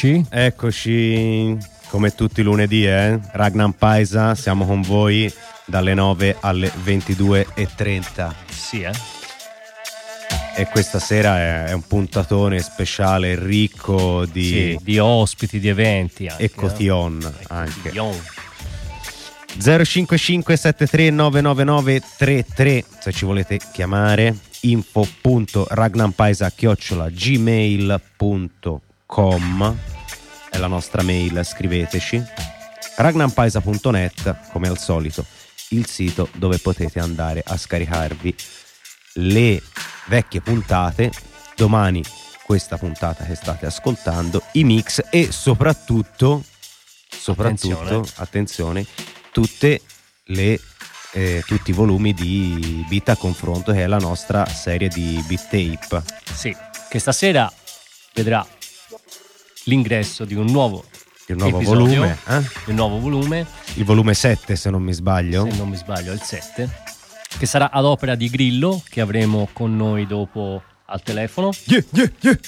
Eccoci. Eccoci come tutti i lunedì, eh? Ragnar Paisa, siamo con voi dalle 9 alle 22.30. Sì, eh? E questa sera è, un puntatone speciale ricco di, sì, di ospiti, di eventi. Anche, e cotillon eh? anche. Cotillon. 055 73 999 33 se ci volete chiamare info.ragnampaisa chiocciola gmail.com è la nostra mail, scriveteci. ragnampaisa.net, come al solito, il sito dove potete andare a scaricarvi le vecchie puntate, domani questa puntata che state ascoltando, i mix e soprattutto, soprattutto, Attenzione. attenzione, le eh, tutti i volumi di Beat a confronto che è la nostra serie di beat tape. Sì, che stasera vedrà l'ingresso di un nuovo, Il nuovo episodio, volume, eh? il nuovo volume, il volume 7 se non mi sbaglio. se non mi sbaglio è il 7, che sarà ad opera di Grillo, che avremo con noi dopo al telefono. Yeah, yeah, yeah.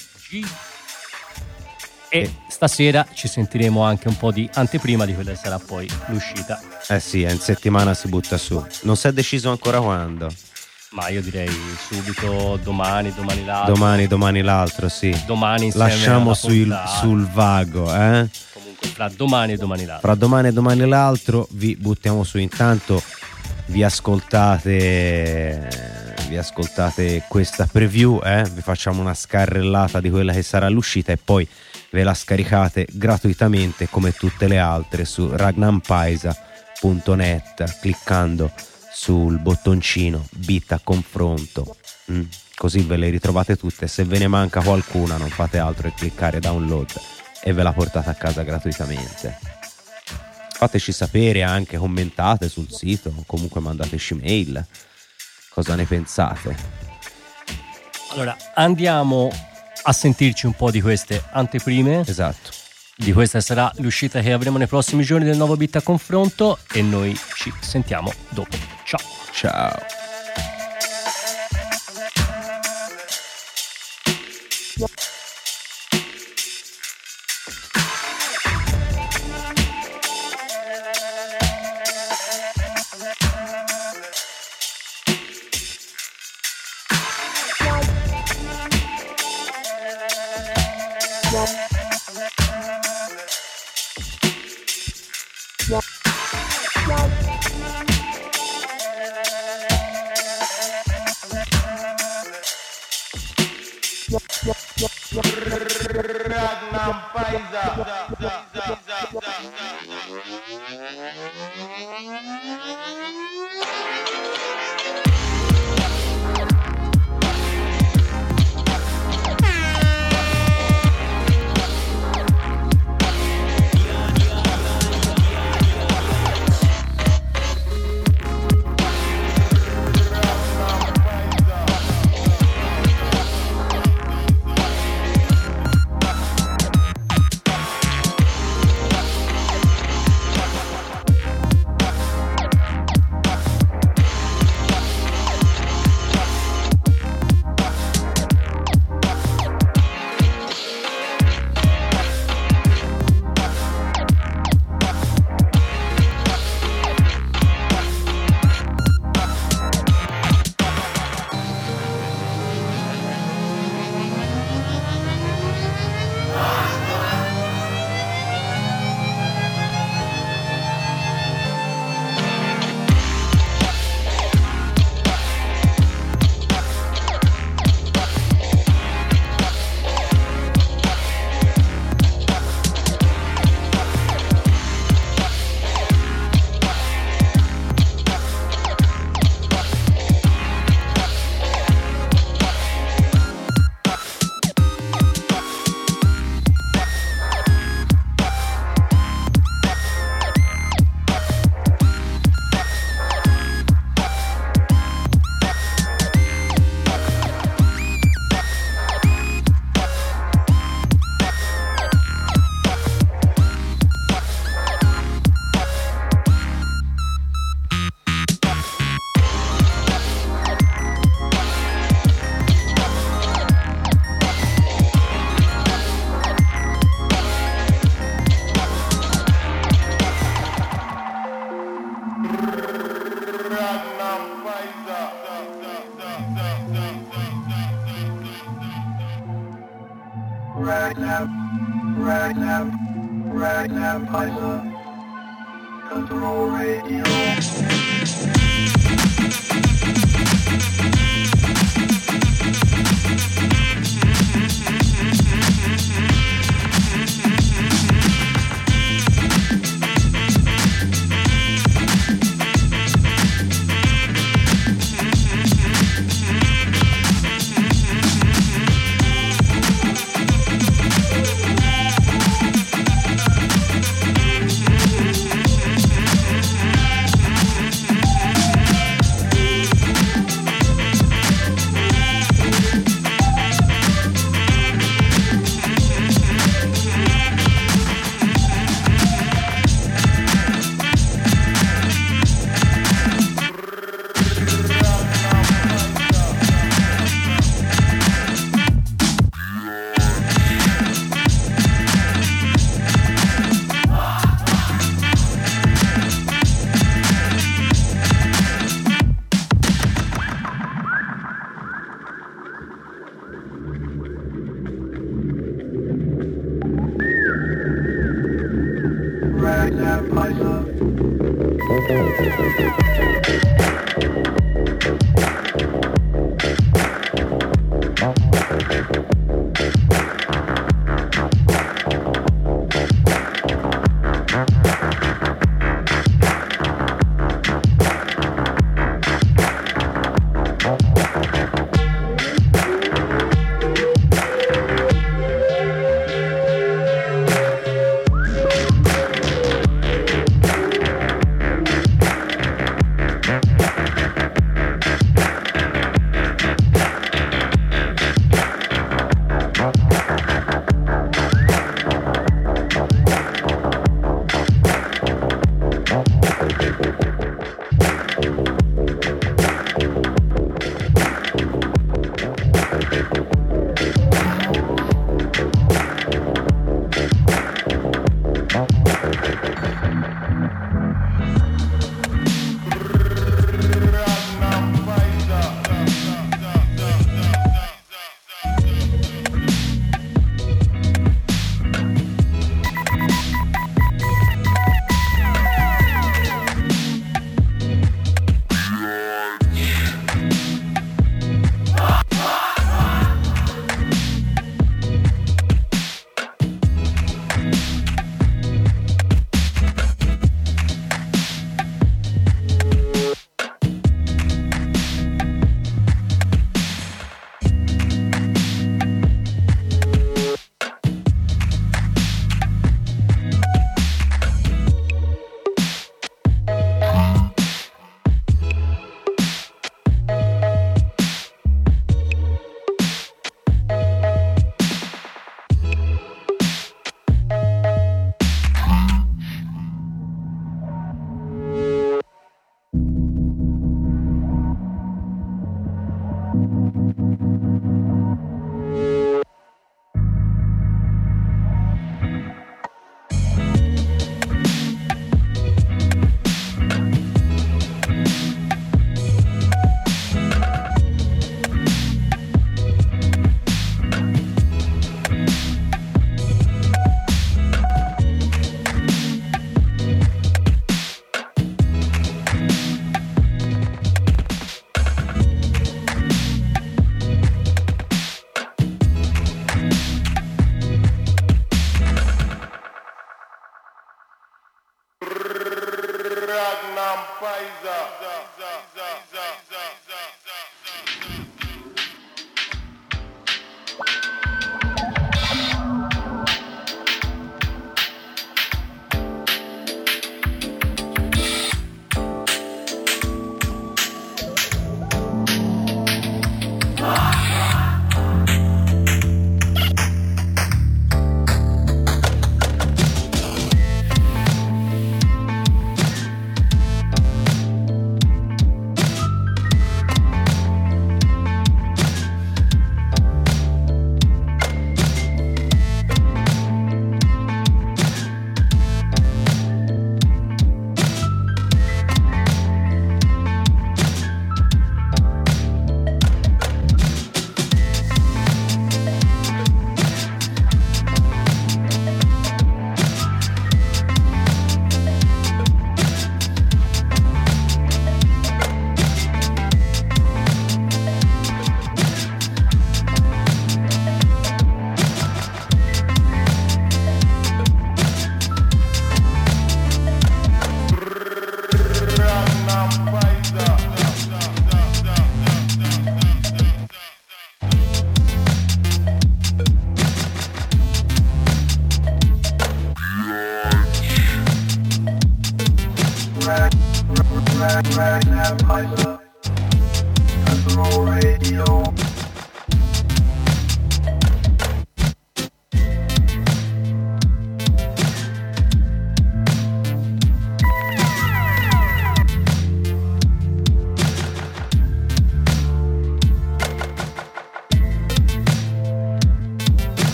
E stasera ci sentiremo anche un po' di anteprima di quella che sarà poi l'uscita. Eh sì, è in settimana si butta su. Non si è deciso ancora quando. Ma io direi subito domani, domani l'altro. Domani, domani l'altro, sì. Domani Lasciamo sul, sul vago, eh? Comunque fra domani e domani l'altro. Fra domani e domani l'altro vi buttiamo su. Intanto vi ascoltate, vi ascoltate questa preview, eh? Vi facciamo una scarrellata di quella che sarà l'uscita e poi ve la scaricate gratuitamente come tutte le altre su ragnampaisa.net cliccando sul bottoncino beat a confronto. Mm, Così ve le ritrovate tutte. Se ve ne manca qualcuna, non fate altro che cliccare download e ve la portate a casa gratuitamente. Fateci sapere anche, commentate sul sito, o comunque mandateci mail. Cosa ne pensate? Allora, andiamo a sentirci un po' di queste anteprime. Esatto. Di questa sarà l'uscita che avremo nei prossimi giorni del nuovo Bit a confronto e noi ci sentiamo dopo. Ciao. Ciao. Ragnar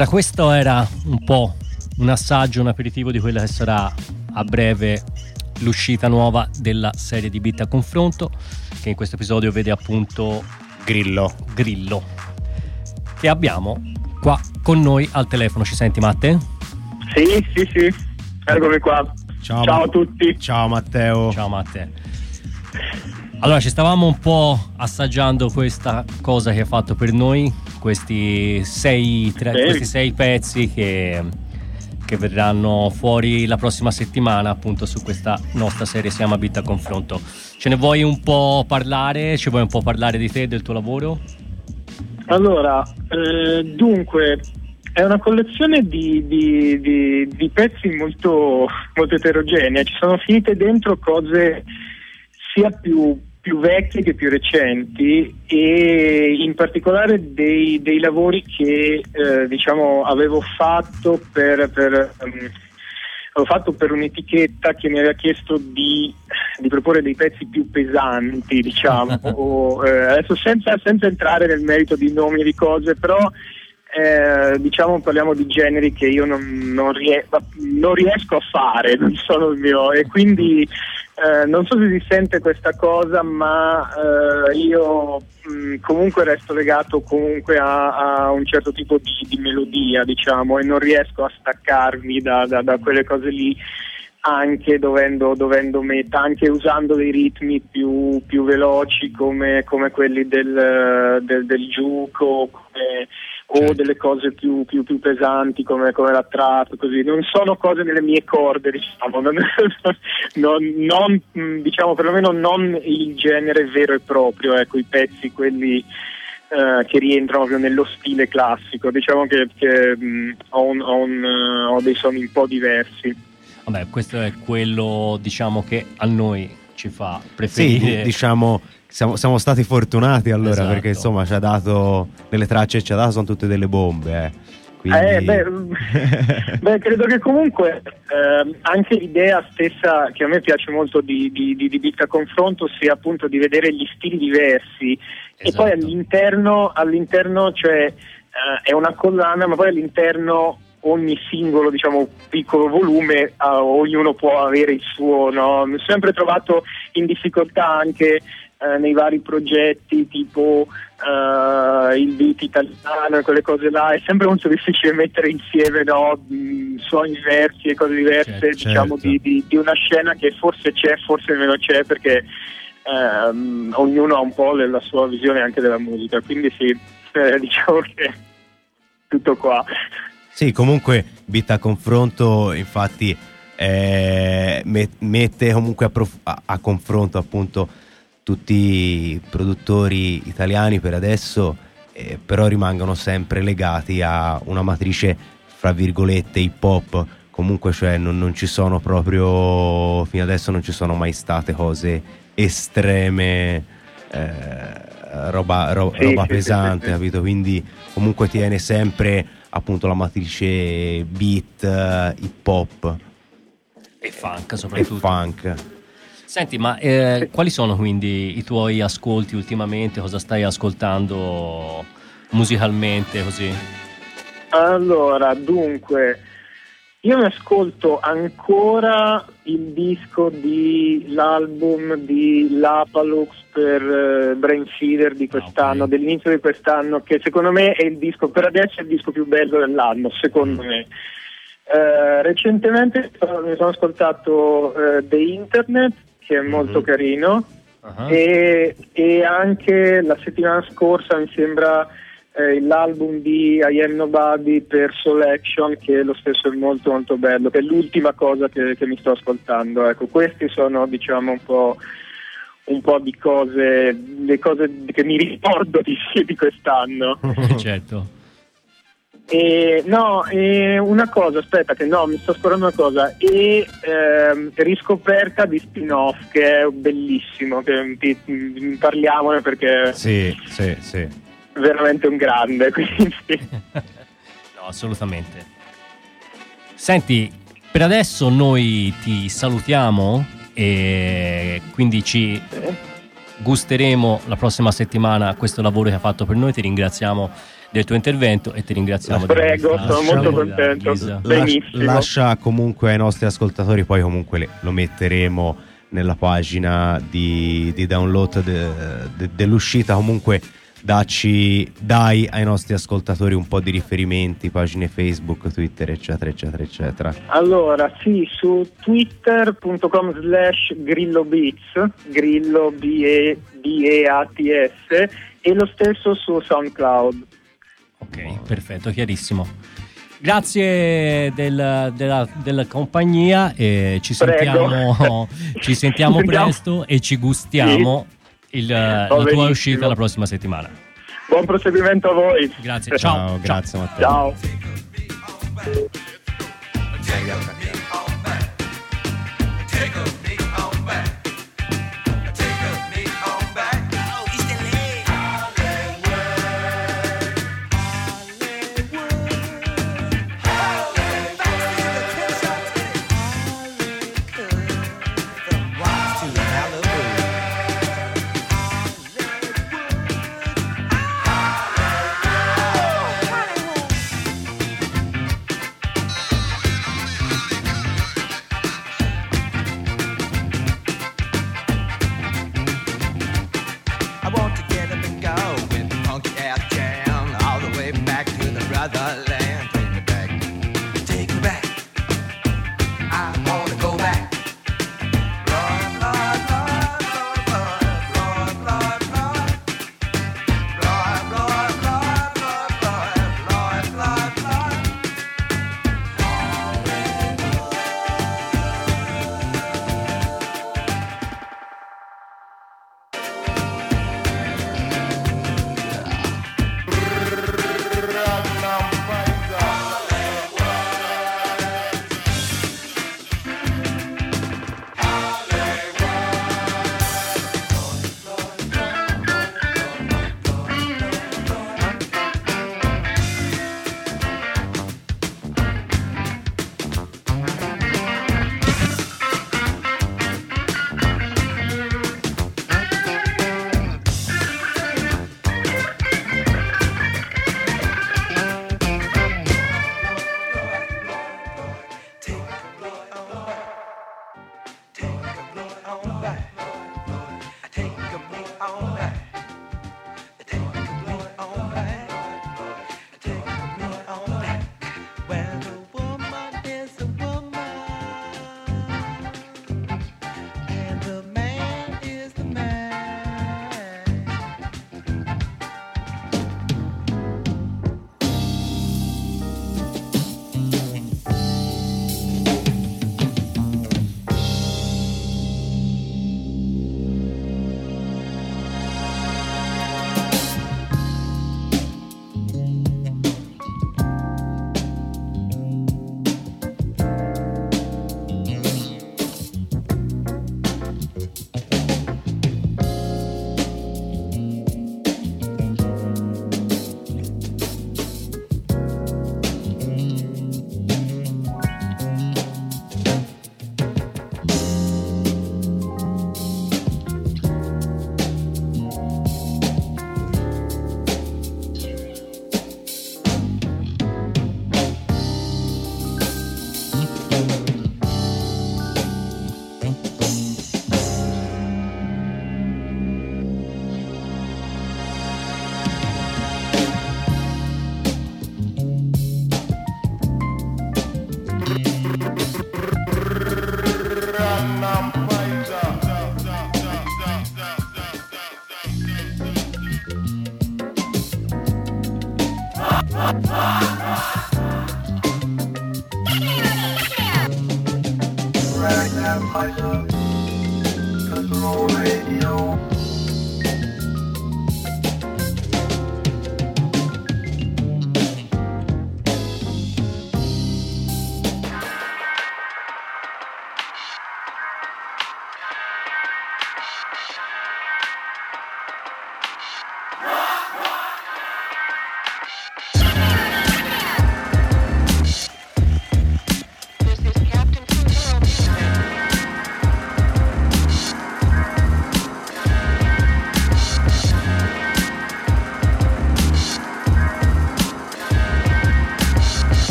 Allora, questo era un po' un assaggio, un aperitivo di quella che sarà a breve l'uscita nuova della serie di Bit a confronto, che in questo episodio vede appunto Grillo. Grillo, che abbiamo qua con noi al telefono. Ci senti, Matte? Sì, sì, sì, eccomi qua. Ciao, Ciao a tutti. Ciao Matteo. Ciao, Matte. Allora, ci stavamo un po' assaggiando questa cosa che hai fatto per noi, questi sei, tre- questi sei pezzi che, che verranno fuori la prossima settimana, appunto, su questa nostra serie si chiama Bit a Confronto. Ce ne vuoi un po' parlare? Ci vuoi un po' parlare di te e del tuo lavoro? Allora, eh, dunque, è una collezione di, di- di- di pezzi molto, molto eterogenea. Ci sono finite dentro cose sia più, più vecchie che più recenti e in particolare dei, dei lavori che eh, diciamo avevo fatto per, per, ehm, avevo fatto per un'etichetta che mi aveva chiesto di, di proporre dei pezzi più pesanti, diciamo, o, eh, adesso senza, senza entrare nel merito di nomi e di cose, però eh, diciamo parliamo di generi che io non, non rie- non riesco a fare, non sono il mio e quindi eh, non so se si sente questa cosa, ma eh, io mh, comunque resto legato comunque a, a un certo tipo di, di melodia, diciamo, e non riesco a staccarmi da, da- da quelle cose lì, anche dovendo, dovendo met- anche usando dei ritmi più, più veloci come, come quelli del, del, del giuco, come- o Certo. delle cose più, più- più pesanti come, come la trap, così. Non sono cose nelle mie corde, diciamo, non, non- non, mh, diciamo perlomeno non il genere vero e proprio, ecco, i pezzi, quelli eh, che rientrano proprio nello stile classico. Diciamo che, che, mh, ho, un- ho un, eh, ho dei suoni un po' diversi. Vabbè, questo è quello, diciamo, che a noi ci fa Sì, preferire. diciamo, siamo, siamo stati fortunati allora Esatto. perché insomma ci ha dato, nelle tracce ci ha dato sono tutte delle bombe. Eh. Quindi... Eh, beh, beh, credo che comunque ehm, anche l'idea stessa che a me piace molto di, di, di, di confronto sia appunto di vedere gli stili diversi e poi Esatto. all'interno, all'interno cioè eh, è una collana ma poi all'interno ogni singolo diciamo piccolo volume ah, ognuno può avere il suo no? mi sono sempre trovato in difficoltà anche eh, nei vari progetti tipo eh, il beat italiano e quelle cose là è sempre molto difficile mettere insieme no, mh, suoni diversi e cose diverse Certo, diciamo certo. di, di- di una scena che forse c'è forse meno c'è perché ehm, ognuno ha un po' la sua visione anche della musica quindi sì eh, diciamo che tutto qua Sì, comunque Bit a confronto infatti eh, met- mette comunque a, prof- a- a confronto appunto tutti i produttori italiani per adesso, eh, però rimangono sempre legati a una matrice fra virgolette hip hop. Comunque, cioè, non, non ci sono proprio fino adesso non ci sono mai state cose estreme, eh, roba, ro- Sì, roba sì, pesante, sì, sì. capito? Quindi comunque tiene sempre appunto la matrice beat, eh, hip hop E funk e soprattutto. funk. Senti, ma eh, quali sono quindi i tuoi ascolti ultimamente? Cosa stai ascoltando musicalmente così? Allora, dunque, io mi ascolto ancora il disco di l'album di Lapalux per uh, Brain Feeder di quest'anno, okay. dell'inizio di quest'anno, che secondo me è il disco, per adesso è il disco più bello dell'anno, secondo mm. me. Uh, recentemente mi sono ascoltato uh, The Internet, che è molto mm-hmm. carino, uh-huh. e, e, anche la settimana scorsa mi sembra eh, l'album di I Am Nobody per Selection che lo stesso è molto molto bello, che è l'ultima cosa che, che mi sto ascoltando. Ecco, questi sono diciamo un po' un po' di cose, le cose che mi ricordo di, di quest'anno. certo. E, no, e una cosa, aspetta che no, mi sto scordando una cosa, e ehm, riscoperta di spin-off che è bellissimo, che ti, ti, parliamone perché... Sì, sì, sì. Veramente un grande, quindi... no, assolutamente. Senti, per adesso noi ti salutiamo e quindi ci gusteremo la prossima settimana questo lavoro che hai fatto per noi, ti ringraziamo del tuo intervento e ti ringraziamo. Prego, sono molto contento. Benissimo. Lascia comunque ai nostri ascoltatori, poi comunque lo metteremo nella pagina di, di download de, de, dell'uscita comunque dacci, dai ai nostri ascoltatori un po' di riferimenti, pagine Facebook, Twitter, eccetera, eccetera, eccetera. Allora, sì, su twitter.com slash grillobeats, grillo B-E-A-T-S, e lo stesso su SoundCloud. Ok, perfetto, chiarissimo. Grazie del, della, della, compagnia e ci sentiamo, ci sentiamo presto e ci gustiamo sì il, la tua uscita la prossima settimana. Buon proseguimento a voi. Grazie, ciao. ciao grazie Matteo. Ciao.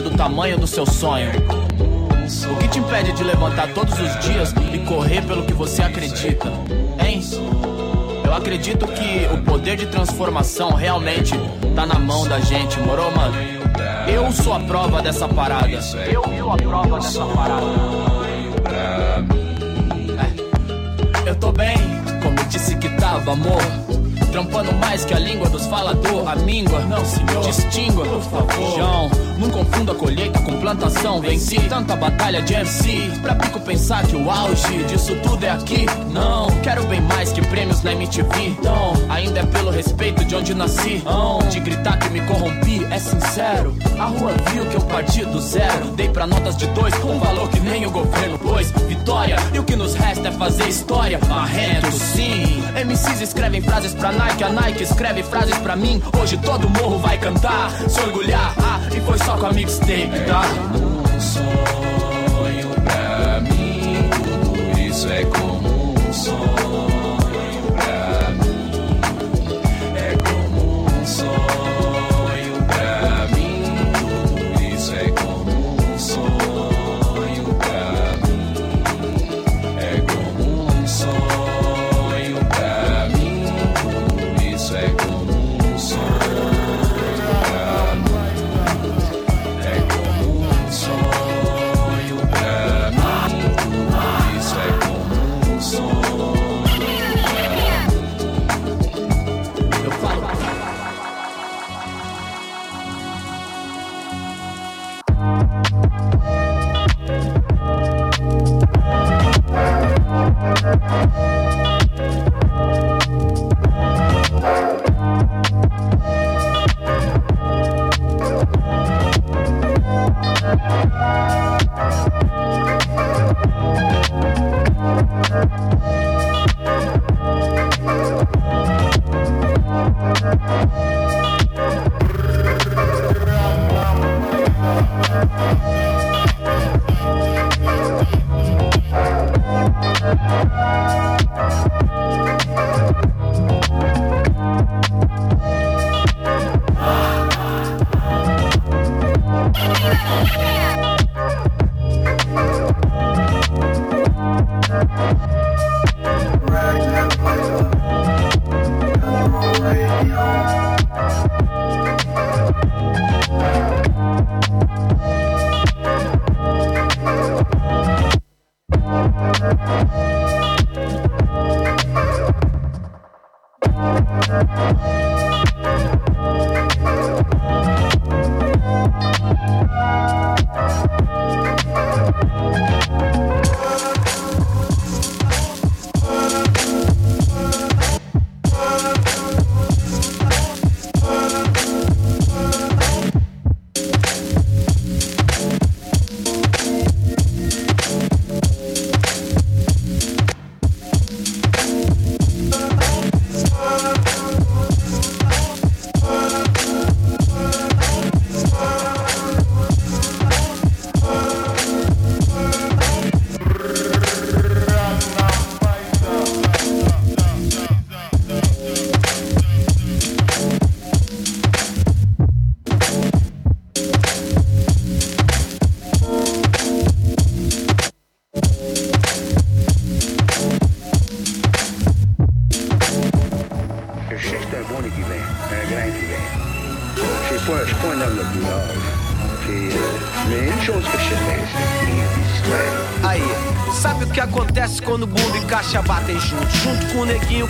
Do tamanho do seu sonho. O que te impede de levantar todos os dias e correr pelo que você acredita? Hein? Eu acredito que o poder de transformação realmente tá na mão da gente, moro, mano? Eu sou a prova dessa parada. Eu sou a prova dessa parada. É. Eu tô bem, como disse que tava, amor. Trampando mais que a língua dos falador, a míngua, não senhor, distingua, por favor. João, não confunda colheita com plantação. Venci tanta batalha de MC. Pra pico pensar que o auge disso tudo é aqui. Não, quero bem mais que prêmios na MTV. Então, ainda é pelo respeito de onde nasci. De gritar que me corrompi, é sincero. A rua viu que eu parti do zero. Dei pra notas de dois, um valor que nem o governo pôs. Vitória, e o que nos resta é fazer história. Marrento, sim. MCs escrevem frases pra Nike, a Nike escreve frases pra mim. Hoje todo morro vai cantar, se orgulhar. E foi só com a mixtape, tá? Um sonho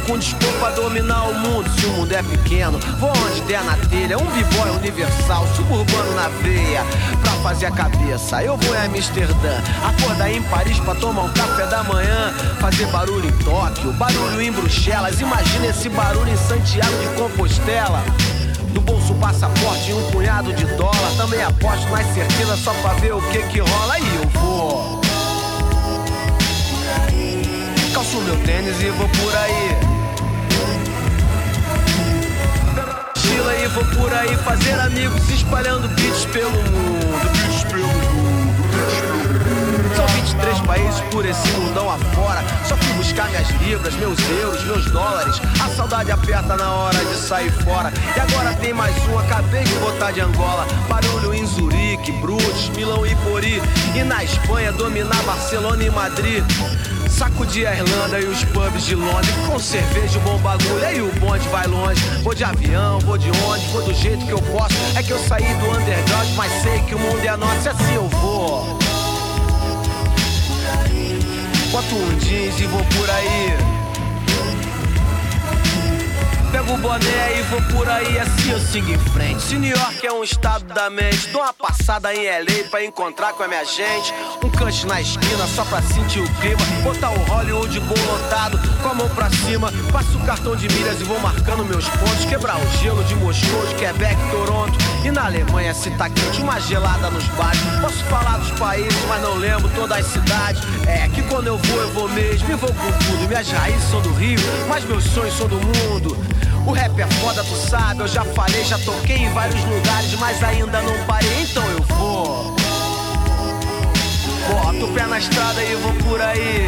com pra dominar o mundo. Se o mundo é pequeno, vou onde der na telha. Um b-boy universal, suburbano na veia. Pra fazer a cabeça, eu vou em Amsterdã. Acordar em Paris pra tomar um café da manhã. Fazer barulho em Tóquio, barulho em Bruxelas. Imagina esse barulho em Santiago de Compostela. No bolso passaporte e um punhado de dólar. Também aposto mais certeza só pra ver o que que rola. E eu vou. Calço meu tênis e vou por aí. E vou por aí fazer amigos espalhando beats pelo mundo. Beats pelo mundo. São 23 países por esse mundão afora. Só fui buscar minhas libras, meus euros, meus dólares. A saudade aperta na hora de sair fora. E agora tem mais um, acabei de botar de Angola. Barulho em Zurique, Bruges, Milão e Pori. E na Espanha dominar Barcelona e Madrid. Sacudir a Irlanda e os pubs de Londres Com cerveja bom bagulho, aí o bonde vai longe. Vou de avião, vou de onde, vou do jeito que eu posso. É que eu saí do underground, mas sei que o mundo é nosso E assim eu vou. Boto um jeans e vou por aí Pego o boné e vou por aí, assim eu sigo em frente. Se New York é um estado da mente, dou uma passada em LA pra encontrar com a minha gente. Um cut na esquina só pra sentir o clima. Botar o Hollywood bom lotado, com a mão pra cima. Passo o cartão de milhas e vou marcando meus pontos. Quebrar o gelo de Moscou, de Quebec, Toronto. E na Alemanha, se tá quente, uma gelada nos bares. Posso falar dos países, mas não lembro todas as cidades. É que quando eu vou, eu vou mesmo e vou com tudo. Minhas raízes são do Rio, mas meus sonhos são do mundo. O rap é foda, tu sabe, eu já falei, já toquei em vários lugares, mas ainda não parei, então eu vou. Boto o pé na estrada e vou por aí.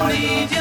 I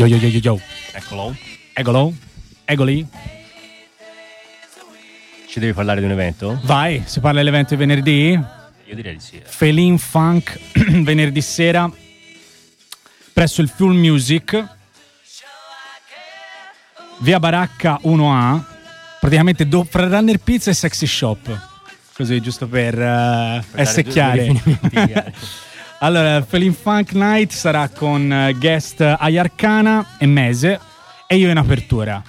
Yo yo yo yo yo. Eccolo. Eccolo. Eccoli. Ci devi parlare di un evento? Vai, si parla dell'evento di venerdì? Io direi di sì. eh. Felin Funk venerdì sera presso il Full Music via Baracca 1A praticamente do- fra Runner Pizza e Sexy Shop così giusto per, eh, Per essere dare due- chiari due riferimenti chiari. allora Felin Funk Night sarà con eh, guest Ayarcana e Mese e io in apertura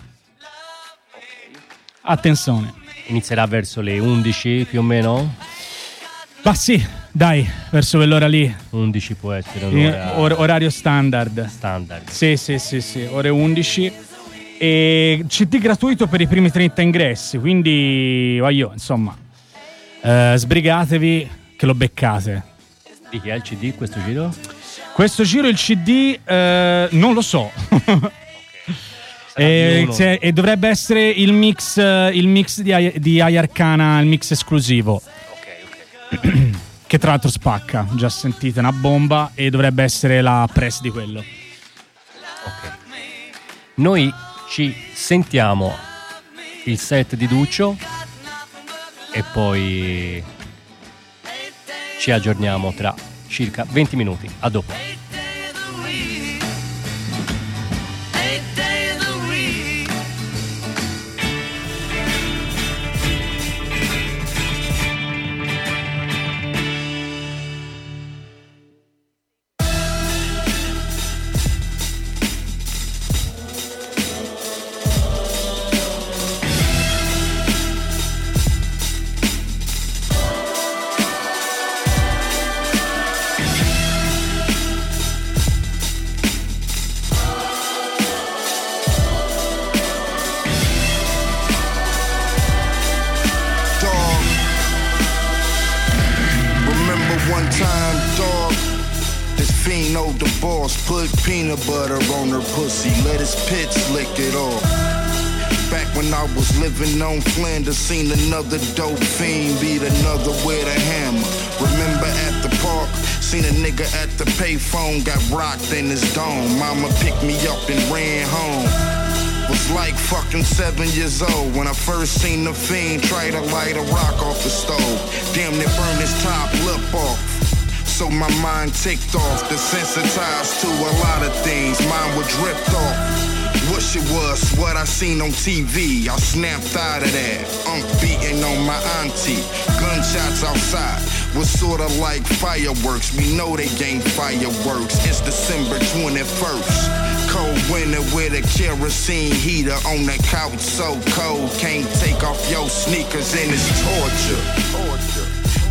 attenzione Inizierà verso le 11 più o meno? ma sì dai verso quell'ora lì 11 può essere un'ora or- orario standard standard. Sì, sì, sì, sì, ore 11. E CD gratuito per i primi 30 ingressi, quindi voglio, insomma, eh, sbrigatevi che lo beccate. Di chi è il CD questo giro? Questo giro il CD eh, non lo so. E, se- e dovrebbe essere il mix, eh, il mix di, di Ayarcana, il mix esclusivo. Ok, ok. Che tra l'altro spacca, già sentite, una bomba e dovrebbe essere la press di quello. ok. Noi ci sentiamo il set di Duccio e poi ci aggiorniamo tra circa 20 minuti. A dopo. Seen another dope fiend beat another with a hammer. Remember at the park, seen a nigga at the payphone, got rocked in his dome. Mama picked me up and ran home. Was like fucking seven years old when I first seen the fiend try to light a rock off the stove. Damn near burned his top lip off. So my mind ticked off, desensitized to a lot of things. Mine would drift off. Wish it was what I seen on TV. I snapped out of that. I'm beating on my auntie. Gunshots outside was sorta like fireworks. We know they ain't fireworks. It's December 21st. Cold winter with a kerosene heater on the couch, so cold. Can't take off your sneakers and it's torture.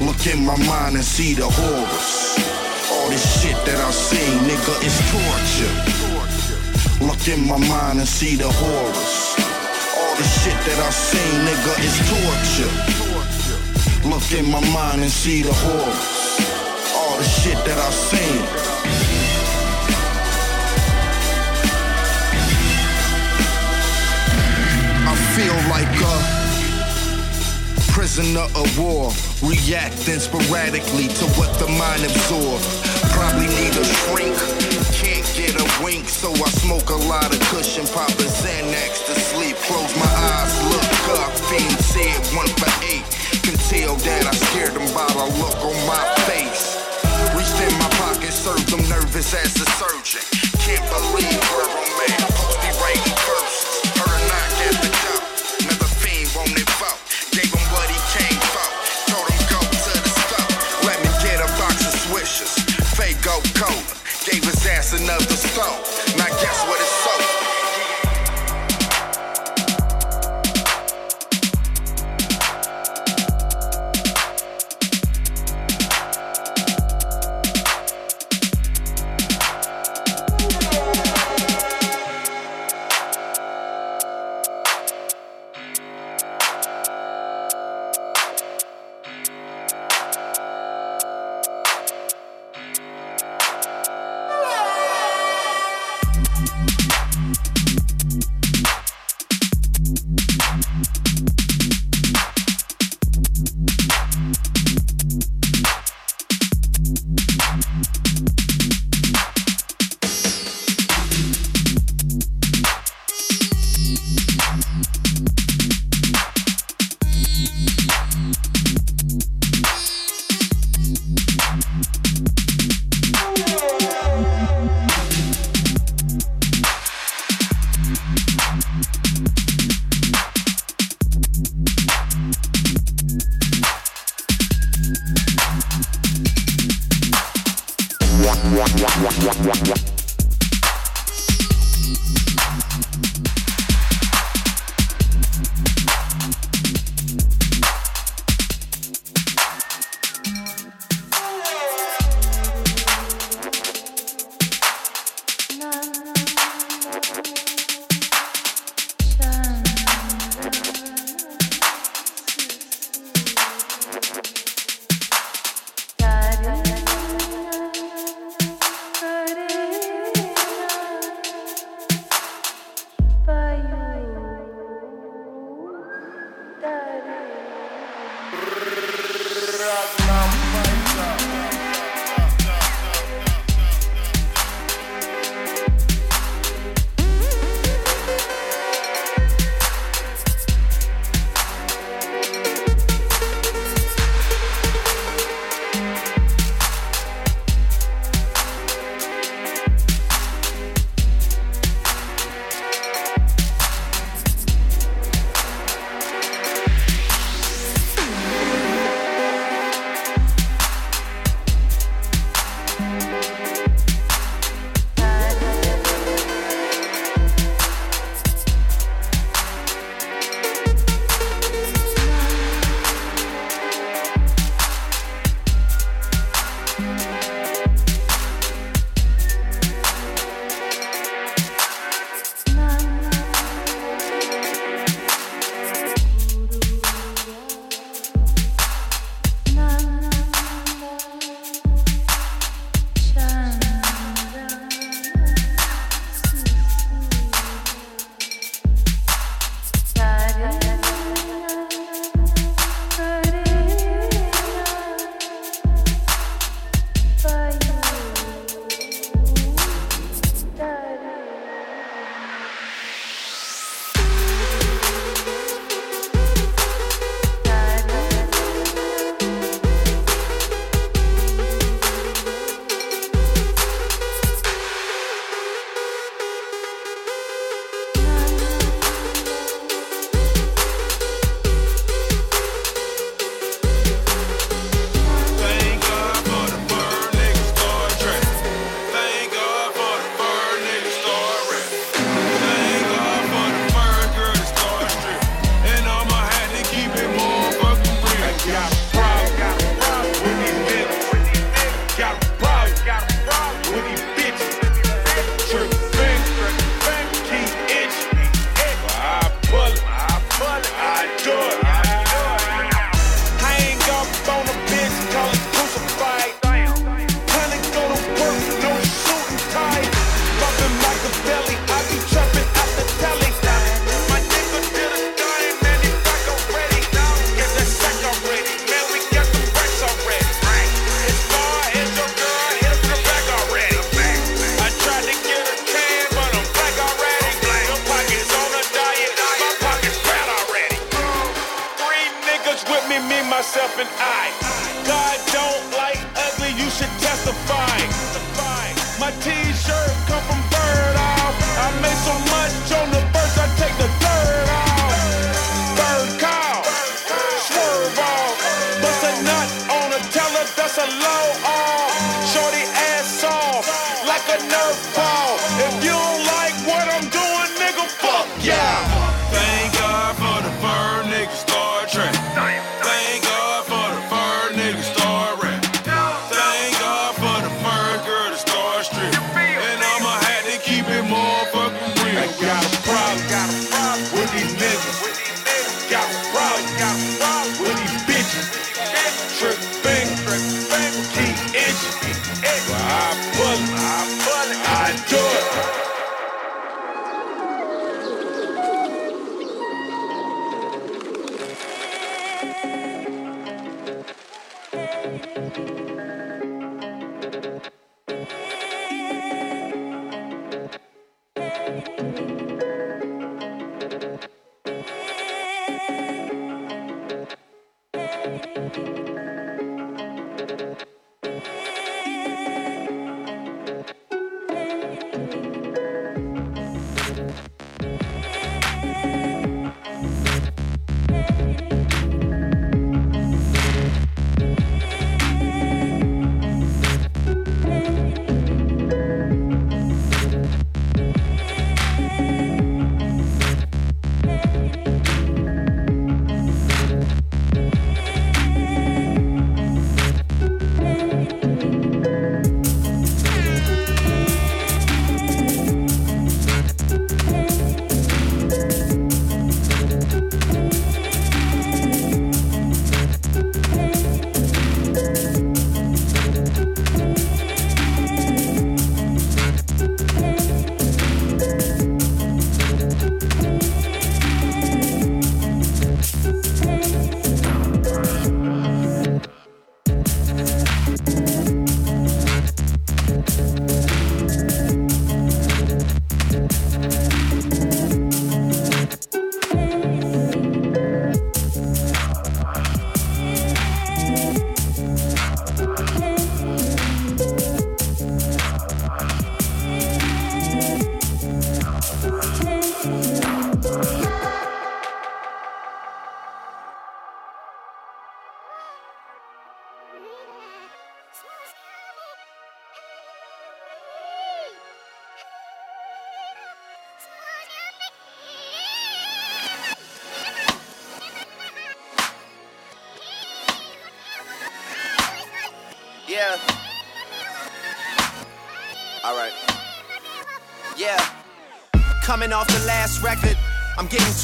Look in my mind and see the horrors. All this shit that I seen, nigga, is torture. Look in my mind and see the horrors. All the shit that I've seen, nigga, is torture. Look in my mind and see the horrors. All the shit that I've seen. I feel like a prisoner of war, reacting sporadically to what the mind absorbs. Probably need a shrink, get a wink, so I smoke a lot of cushion, pop a Xanax to sleep. Close my eyes, look up, fiend said one for eight. Can tell that I scared them by the look on my face. Reached in my pocket, served them nervous as a surgeon. Can't believe where possess another soul. Now guess what it's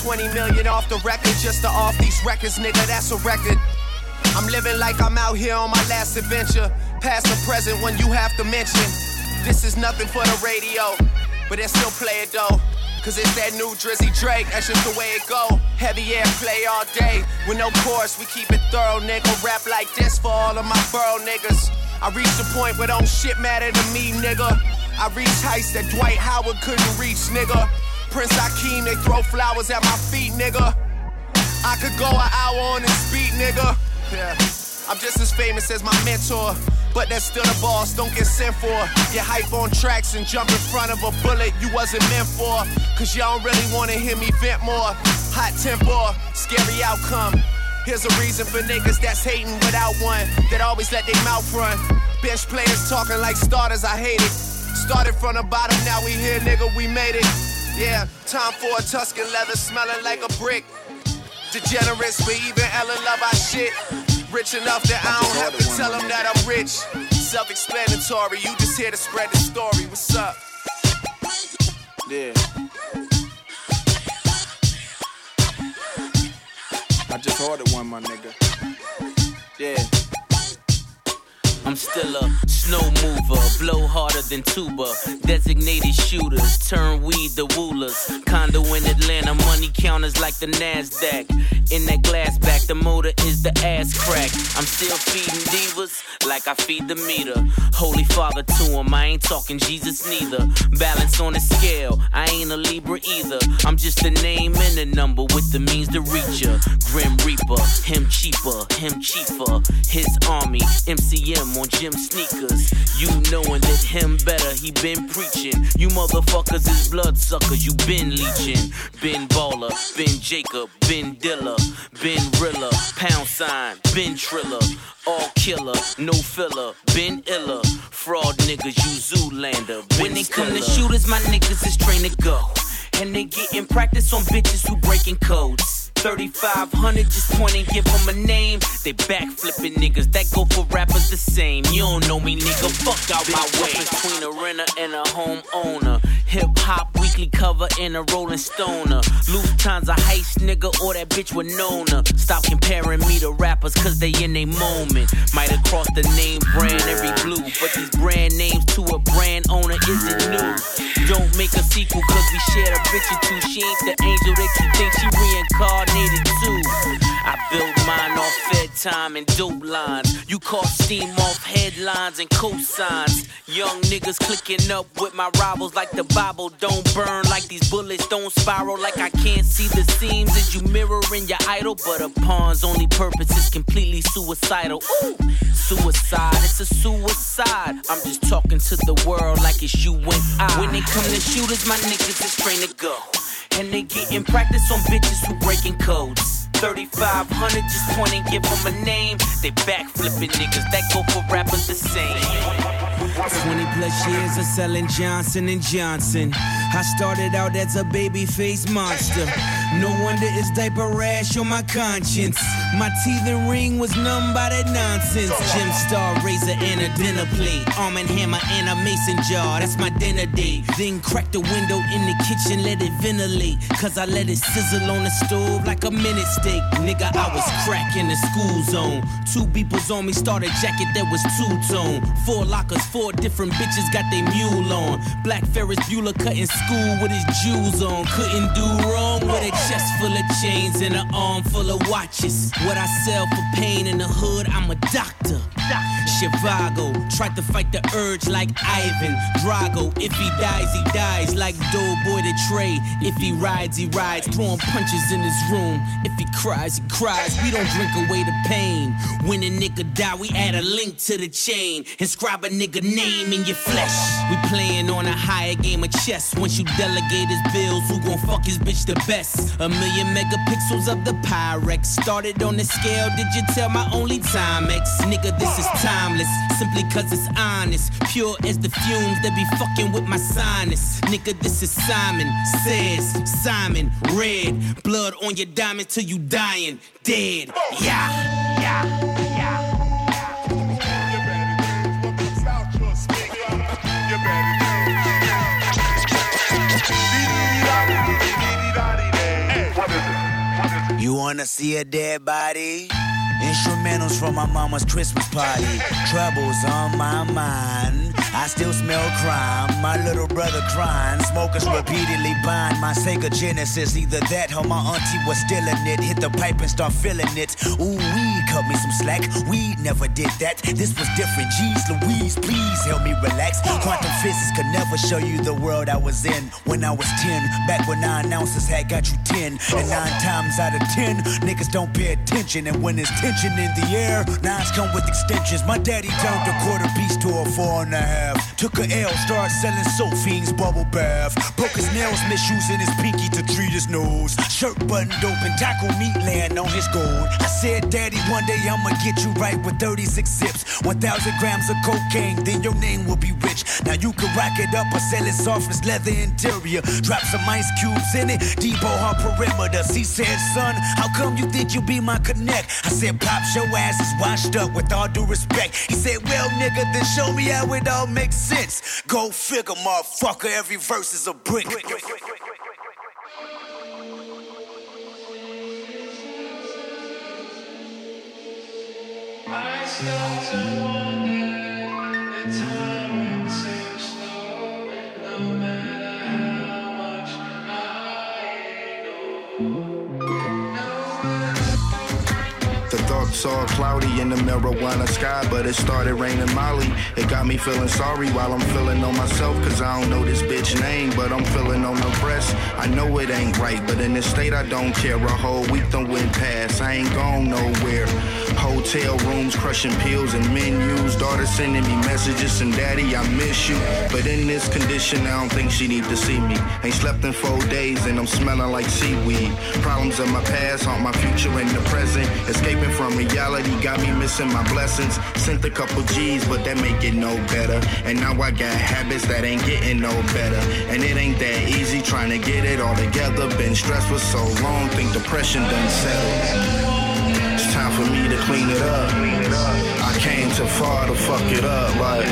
20 million off the record just to off these records, nigga. That's a record. I'm living like I'm out here on my last adventure. Past or present when you have to mention. This is nothing for the radio, but they still play it though. Cause it's that new Drizzy Drake, that's just the way it go. Heavy air play all day, with no chorus, we keep it thorough, nigga. Rap like this for all of my borough niggas. I reached the point where don't shit matter to me, nigga. I reached heights that Dwight Howard couldn't reach, nigga. Prince Akeem, they throw flowers at my feet, nigga. I could go an hour on this beat, nigga. Yeah. I'm just as famous as my mentor, but that's still the boss, don't get sent for. Get hype on tracks and jump in front of a bullet you wasn't meant for. Cause y'all don't really wanna hear me vent more. Hot temper, scary outcome. Here's a reason for niggas that's hating without one, that always let their mouth run. Bench players talking like starters, I hate it. Started from the bottom, now we here, nigga, we made it. Yeah, time for a Tuscan leather smelling like a brick. Degenerates, but even Ellen love our shit. Rich enough that I don't have to tell them that I'm rich. Self explanatory, you just here to spread the story. What's up? Yeah. I just ordered one, my nigga. Yeah. I'm still a snow mover, blow harder than tuba. Designated shooters, turn weed to woolers. Condo in Atlanta, money counters like the NASDAQ. In that glass back, the motor is the ass crack. I'm still feeding divas like I feed the meter. Holy Father to him, I ain't talking Jesus neither. Balance on the scale, I ain't a Libra either. I'm just a name and a number with the means to reach ya. Grim Reaper, him cheaper, him cheaper. His army, MCM on gym sneakers. You knowing that him better, he been preaching. You motherfuckers is bloodsuckers, you been leeching. Ben Baller, Ben Jacob, Ben Dilla, Ben Rilla, Pound Sign, Ben Triller. All killer, no filler, Ben Iller. Fraud niggas, you Zoolander. When they come to shooters, my niggas is trained to go. And they getting practice on bitches who breaking codes. 3500, just point and give them a name. They backflipping niggas that go for rappers the same. You don't know me, nigga. Fuck out my way. Between a renter and a homeowner. Hip hop weekly cover in a Rolling Stoner. Lufthansa heist nigga or that bitch Winona. Stop comparing me to rappers cause they in their moment. Might have crossed the name brand every blue. But these brand names to a brand owner isn't new. Don't make a sequel cause we shared a bitch or two. She ain't the angel that you think she reincarnated too. I built mine off fed time and dope lines. You caught steam off headlines and cosigns. Young niggas clicking up with my rivals like the Bible don't burn like these bullets don't spiral like I can't see the seams as you mirroring your idol. But a pawn's only purpose is completely suicidal. Ooh, suicide, it's a suicide. I'm just talking to the world like it's you and I. When they come to shooters, my niggas is trained to go. And they getting practice on bitches who breaking codes. 3500, just point and give them a name. They backflipping niggas that go for rappers the same. 20 plus years of selling Johnson and Johnson. I started out as a baby face monster. No wonder it's diaper rash on my conscience. My teeth and ring was numb by that nonsense. Gem star razor and a dinner plate. Arm and hammer and a mason jar. That's my dinner date. Then crack the window in the kitchen, let it ventilate. Cause I let it sizzle on the stove like a minute steak. Nigga, I was crack in the school zone. Two peoples on me, started jacket that was two tone. Four lockers, four different bitches got they mule on. Black Ferris Bueller cutting school with his jewels on. Couldn't do wrong with a chest full of chains and an arm full of watches. What I sell for pain in the hood, I'm a doctor. Chivago, tried to fight the urge like Ivan Drago. If he dies, he dies like Doughboy the Tre. If he rides, he rides, throwing punches in his room. If he cries, he cries. We don't drink away the pain. When a nigga die, we add a link to the chain. Inscribe a nigga name in your flesh. We playing on a higher game of chess. Once you delegate his bills, who gon' fuck his bitch the best? A million megapixels of the Pyrex. Started on the scale, did you tell my only time X? Nigga, this is timeless. Simply cause it's honest. Pure as the fumes that be fucking with my sinus. Nigga, this is Simon Says, Simon Red. Blood on your diamond till you dying. Dead. Yeah, yeah. You wanna see a dead body? Instrumentals from my mama's Christmas party. Troubles on my mind. I still smell crime. My little brother crying. Smokers repeatedly bind my Sega Genesis. Either that or my auntie was stealing it. Hit the pipe and start feeling it. Ooh, we cut me some slack. We never did that. This was different. Jeez Louise, please help me relax. Quantum physics could never show you the world I was in when I was 10. Back when nine ounces had got you 10. And nine times out of 10, niggas don't pay attention. And when there's tension in the air, nines come with extensions. My daddy turned a quarter piece to a four and a half. Took a L, started selling soap fiends, bubble bath. Broke his nails, misusing his pinky to treat his nose. Shirt buttoned open, tackle meat laying on his gold. I said, Daddy, one day I'ma get you right with 36 zips. 1,000 grams of cocaine, then your name will be rich. Now you can rack it up or sell it soft as leather interior. Drop some ice cubes in it, depot her perimeters. He said, Son, how come you think you be my connect? I said, Pops, your ass is washed up with all due respect. He said, Well, nigga, then show me how it all makes sense. Go figure, motherfucker, every verse is a brick. I start to wonder the time It's all cloudy in the marijuana sky, but it started raining Molly. It got me feeling sorry while I'm feeling on myself, cause I don't know this bitch name, but I'm feeling on the breast. I know it ain't right, but in this state I don't care. A whole week done went past, I ain't gone nowhere. Hotel rooms crushing pills and menus. Daughter sending me messages and daddy, I miss you. But in this condition, I don't think she need to see me. Ain't slept in four days and I'm smelling like seaweed. Problems of my past haunt my future and the present. Escaping from reality got me missing my blessings. Sent a couple G's, but that make it no better. And now I got habits that ain't getting no better. And it ain't that easy trying to get it all together. Been stressed for so long, think depression done settled. It's time for me to clean it up. I came too far to fuck it up, like.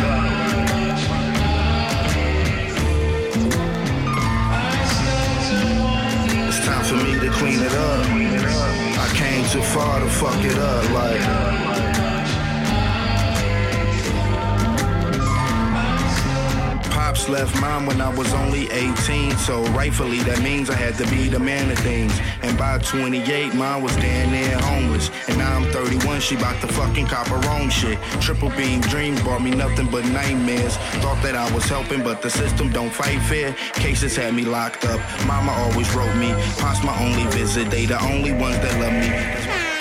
It's time for me to clean it up. Too far to fuck it up, like. Pops left mom when I was only 18, so rightfully that means I had to be the man of things. And by 28, mom was damn near homeless. And now I'm 31, she bout to fucking cop her own shit. Triple beam dreams brought me nothing but nightmares. Thought that I was helping, but the system don't fight fair. Cases had me locked up. Mama always wrote me. Pops my only visit, they the only ones that love me.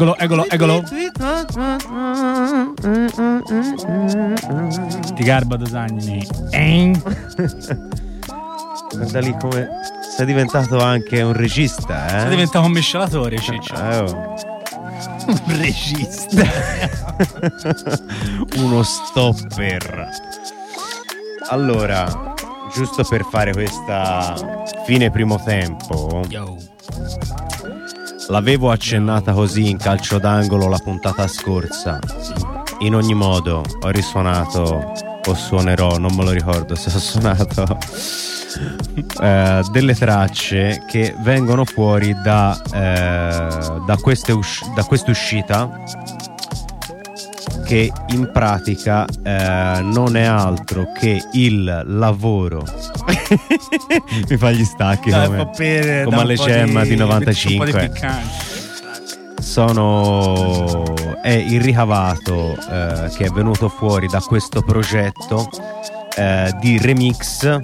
Eccolo, eccolo, eccolo. Ti garba Dosagnini. Ehm. Guarda lì come sei diventato anche un regista, eh? Sei diventato un miscelatore, Ciccio. Eh, oh. Un regista. Uno stopper. Allora, giusto per fare questa fine primo tempo, l'avevo accennata così in calcio d'angolo la puntata scorsa. In ogni modo, ho risuonato o suonerò, non me lo ricordo se ho suonato. eh, delle tracce che vengono fuori da, eh, da, usci- da quest'uscita che in pratica eh, non è altro che il lavoro mi fa gli stacchi Dai, come, fa bere, come alle Cemma di- di, un po' di 95 piccante. sono è il ricavato eh, che è venuto fuori da questo progetto eh, di remix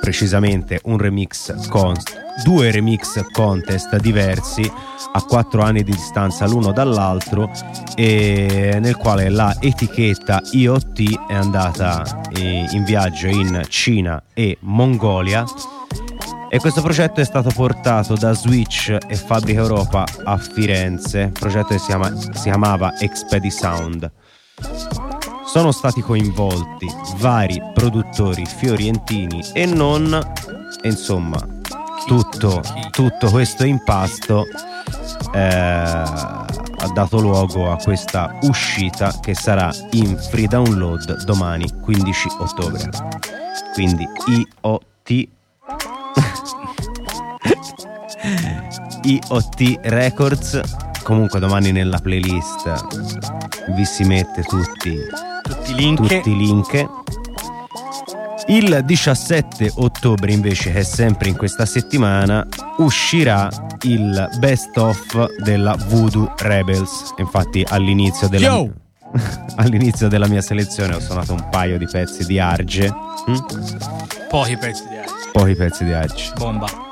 precisamente un remix con due remix contest diversi a quattro anni di distanza l'uno dall'altro e nel quale la etichetta IoT è andata eh, in viaggio in Cina e Mongolia e questo progetto è stato portato da Switch e Fabbrica Europa a Firenze, progetto che si, chiama- si chiamava Expedi Sound. Sono stati coinvolti vari produttori fiorentini e non, e insomma, tutto, tutto questo impasto eh, ha dato luogo a questa uscita che sarà in free download domani 15 ottobre. Quindi IoT IOT Records. Comunque domani nella playlist vi si mette tutti, tutti i link. tutti i link. Il 17 ottobre invece, che è sempre in questa settimana, uscirà il best of della Voodoo Rebels. Infatti all'inizio della, all'inizio della mia selezione ho suonato un paio di pezzi di Arge. mm? Pochi pezzi di Arge. Pochi pezzi di Arge. Bomba.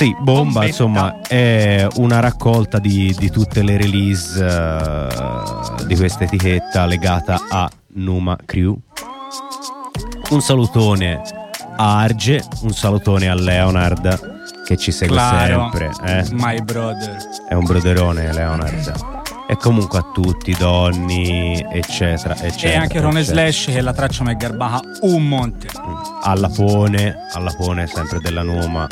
Sì, Bomba Bombetta. insomma è una raccolta di, di tutte le release eh, di questa etichetta legata a Numa Crew. Un salutone a Arge, un salutone a Leonard che ci segue Claro. sempre. eh. My brother. È un broderone Leonard. E comunque a tutti, Donny, eccetera, eccetera. e anche Ron e eccetera. Slash che la traccia mi è garbata un monte. Alla Pone, alla Pone sempre della Numa.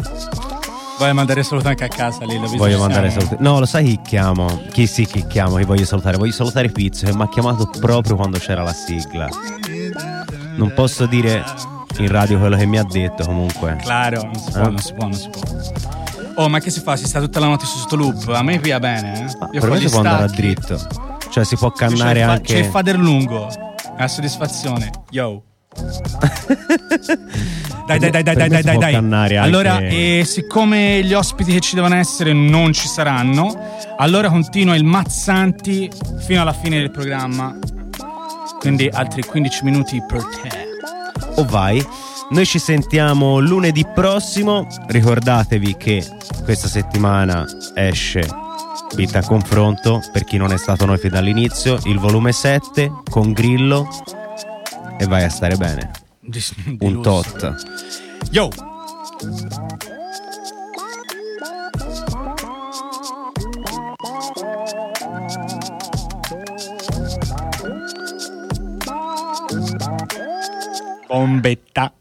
Voglio mandare saluto anche a casa lì. Voglio mandare saluti. No, lo sai chi chiamo? Chi sì, chi chiamo? Chi voglio salutare? Voglio salutare Pizzo che mi ha chiamato proprio quando c'era la sigla. Non posso dire in radio quello che mi ha detto comunque. Claro, non si può, Eh? non si può, non si può. Oh, ma che si fa? Si sta tutta la notte su sto loop? A me pia bene, eh? Io Per fa me gli si può andare a dritto. Cioè si può C'è cannare il fa- anche. C'è il fader lungo. È la soddisfazione. Yo. dai, dai, dai, dai, dai, dai, dai, dai. Allora, e siccome gli ospiti che ci devono essere non ci saranno, allora continua il Mazzanti fino alla fine del programma. Quindi altri 15 minuti per te. O vai. Noi ci sentiamo lunedì prossimo. Ricordatevi che questa settimana esce Beat a confronto per chi non è stato noi fin dall'inizio. Il volume 7 con Grillo. E vai a stare bene. Di- di Un lusso. tot. Yo! Bombetta.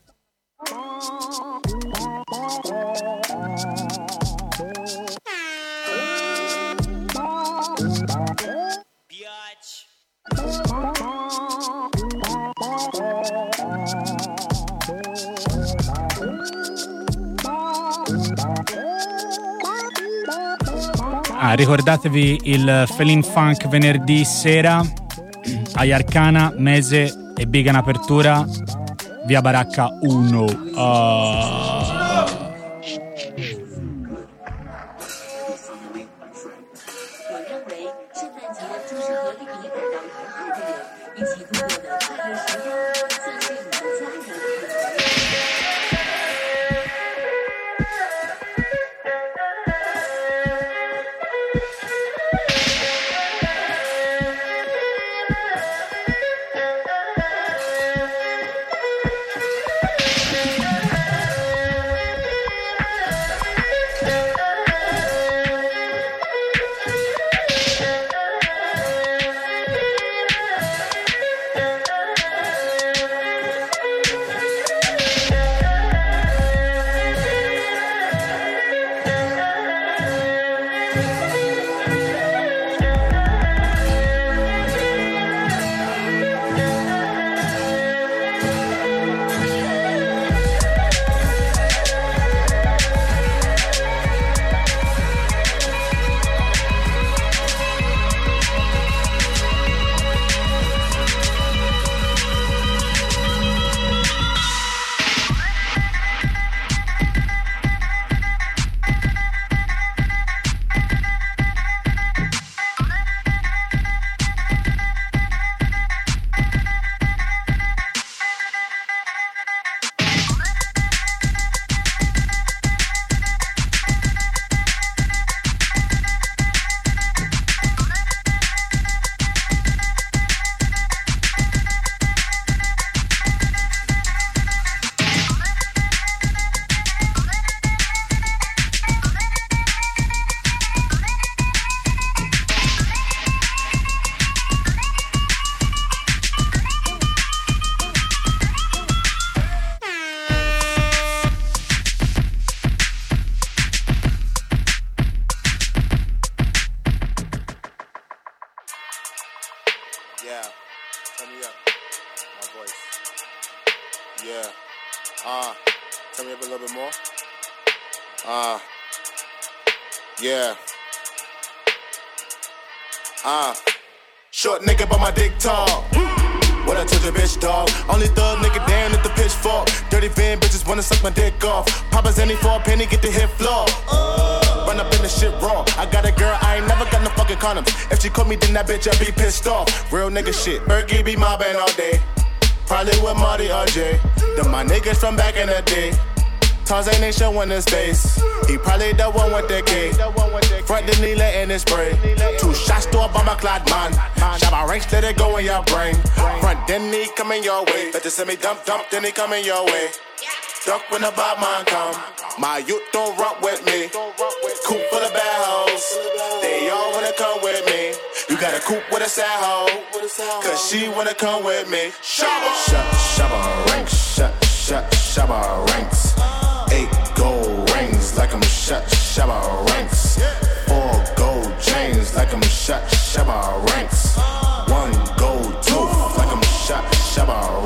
Ricordatevi il Felin Funk venerdì sera a Arcana, Mese e Biga in apertura, via Baracca 1. Ah. Shit. Berkey be mobbing all day. Probably with Marty or Jay. Them my niggas from back in the day. Tarzan ain't showing his face. He probably the one with the K. Front the knee letting it spray. Two shots to a bomber clad man. Shabba ranks, let it go in your brain. Front then he coming your way. Let the semi dump dump, then he coming your way. Duck when the bad man come. My youth don't rock with me. Coop full of bad hoes. They all wanna come with me. You got a coop with a sad hoe. Cause she wanna come with me. Shabba. Shut, shabba ranks. Shut, shut, shabba ranks. Eight gold rings like I'm shut, shabba ranks. Four gold chains like I'm shut, shabba ranks. One gold tooth like I'm shut, shabba ranks.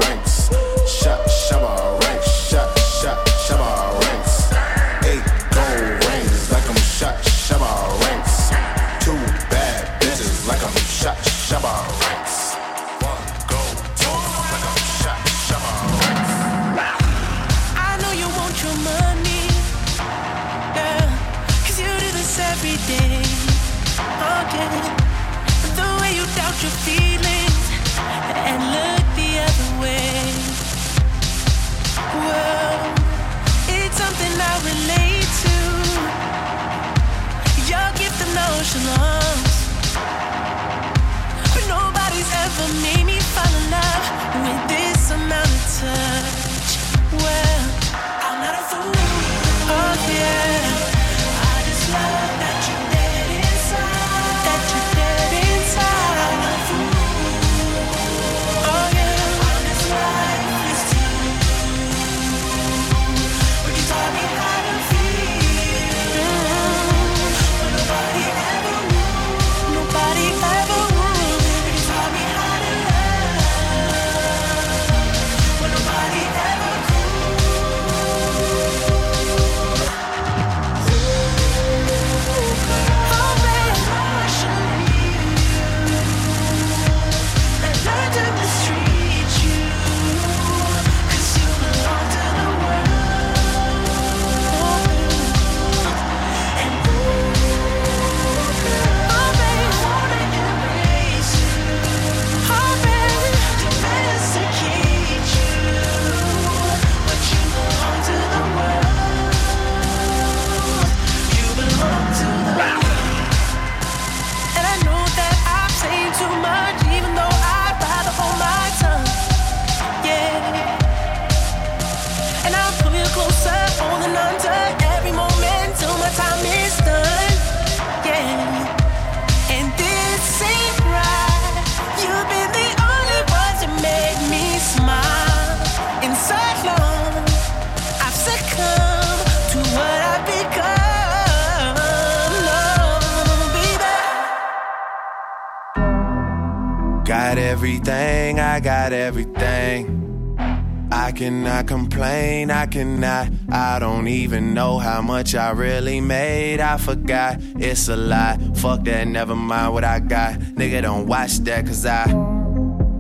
Even know how much I really made. I forgot, it's a lie. Fuck that, never mind what I got. Nigga, don't watch that, cause I